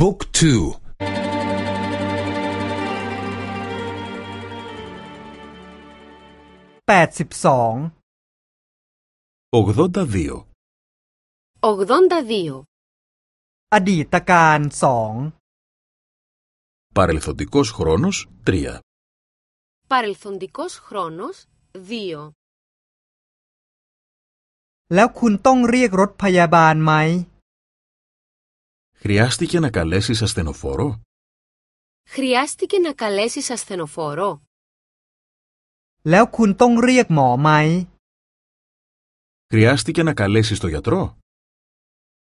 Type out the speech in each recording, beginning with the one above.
บุ๊กทูแปดสิบสอง 82 82. อดีตการสอง παρελθοντικός χρόνος 3 Παρελθοντικός χρόνος 2. แล้วคุณต้องเรียกรถพยาบาลไหม Χρειάστηκε να καλέσεις ασθενοφόρο? Χρειάστηκε να καλέσεις ασθενοφόρο. แล้วคุณต้องเรียกหมอไหม Χρειάστηκε να καλέσεις το γιατρό?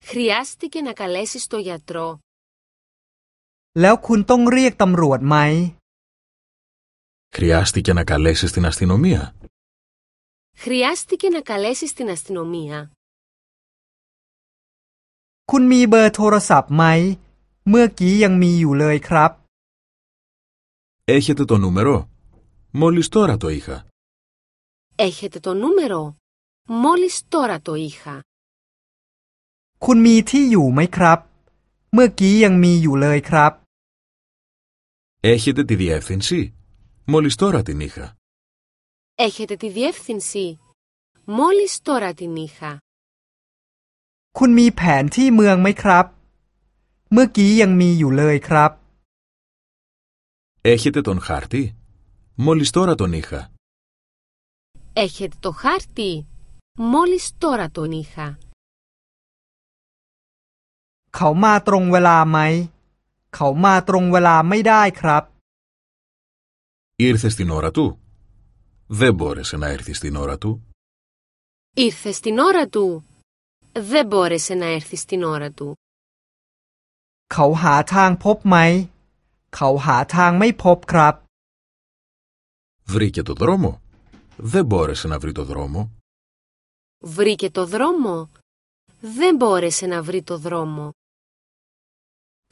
Χρειάστηκε να καλέσεις το γιατρό. แล้วคุณต้องเรียกตำรวจไหม Χρειάστηκε να καλέσεις την αστυνομία? Χρειάστηκε να καλέσεις την αστυνομία. คุณมีเบอร์โทรศัพท์ไหม เมื่อกี้ยังมีอยู่เลยครับ Έχετε το νούμερο? Μόλις τώρα το είχα. Έχετε το νούμερο. Μόλις τώρα το είχα. คุณมีที่อยู่ไหมครับ เมื่อกี้ยังมีอยู่เลยครับ Έχετε τη διεύθυνση? Μόλις τώρα την είχα. Έχετε τη διεύθυνση. Μόλις τώρα την είχα. คุณมีแผนที่เมืองไหมครับ เมื่อกี้ยังมีอยู่เลยครับ Έχετε τον χάρτη? Μόλις τώρα τον είχα. Έχετε το χάρτη. Μόλις τώρα τον είχα. เขามาตรงเวลาไหม เขามาตรงเวลาไม่ได้ครับ Ήρθε στην ώρα του? Δεν μπόρεσε να έρθει στην ώρα του. Ήρθε στην ώρα του. Δεν μπόρεσε να έρθει στην ώρα του. เขาหาทางพบไหม เขาหาทางไม่พบครับ Βρήκε το δρόμο? Δεν μπόρεσε να βρει το δρόμο. Βρήκε το δρόμο. Δεν μπόρεσε να βρει το δρόμο.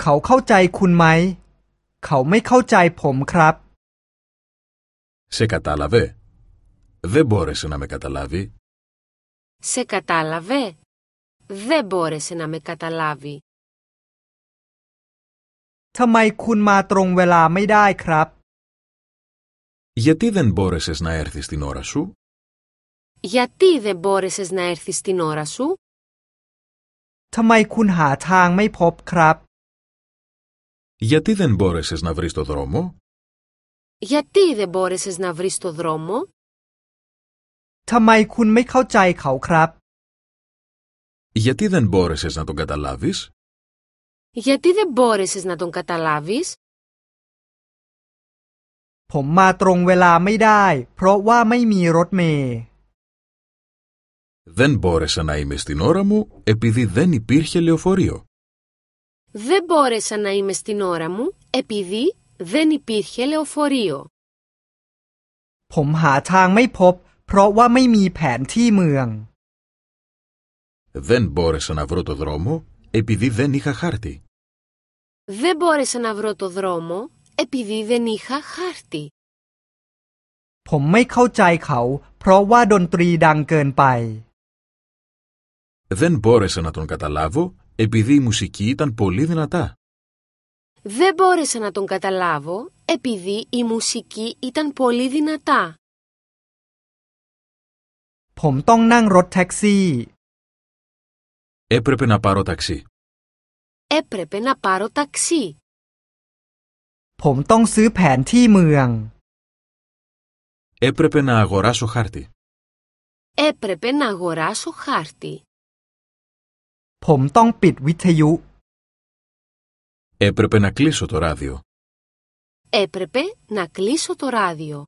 เขาเข้าใจคุณไหม เขาไม่เข้าใจผมครับ Σε κατάλαβε? Δεν μπόρεσε να με καταλάβει. Σε κατάλαβε. Δεν μπόρεσε να με καταλάβει. ทำไมคุณมาตรงเวลาไม่ได้ครับ Γιατί δεν μπόρεσες να έρθεις την ώρα σου? Γιατί δεν μπόρεσες να έρθεις στην ώρα σου? ทำไมคุณหาทางไม่พบครับ Γιατί δεν μπόρεσες να βρεις το δρόμο? Γιατί δεν μπόρεσες να βρεις το δρόμο? ทำไมคุณไม่เข้าใจเขาครับ Γιατί δεν μπόρεσες να τον καταλάβεις? Γιατί δεν μπόρεσες να τον καταλάβεις? ผมมาตรงเวลาไม่ได้ เพราะว่าไม่มีรถเมล์ Δεν μπόρεσα να είμαι στην ώρα μου επειδή δεν υπήρχε λεωφορείο. Δεν μπόρεσα να είμαι στην ώρα μου επειδή δεν υπήρχε λεωφορείο. ผมหาทางไม่พบ เพราะว่าไม่มีแผนที่เมือง Δεν μπόρεσα να βρω το δρόμο επειδή δεν είχα χάρτη. Δεν μπόρεσα να βρω το δρόμο επειδή δεν είχα χάρτη. ผมไม่เข้าใจเขา เพราะว่าดนตรีดังเกินไป Δεν μπόρεσα να τον καταλάβω επειδή η μουσική ήταν πολύ δυνατά. Δεν μπόρεσα να τον καταλάβω επειδή η μουσική ήταν πολύ δυνατά. ผมต้องนั่งรถแท็กซี่ Έπρεπε να πάρω ταξί. Έπρεπε να πάρω ταξί. ผมต้องซื้อแผนที่เมือง Έπρεπε να αγοράσω χάρτη. Έπρεπε να αγοράσω χάρτη. ผมต้องปิดวิทยุ Έπρεπε να κλείσω το ράδιο. Έπρεπε να κλείσω το ράδιο.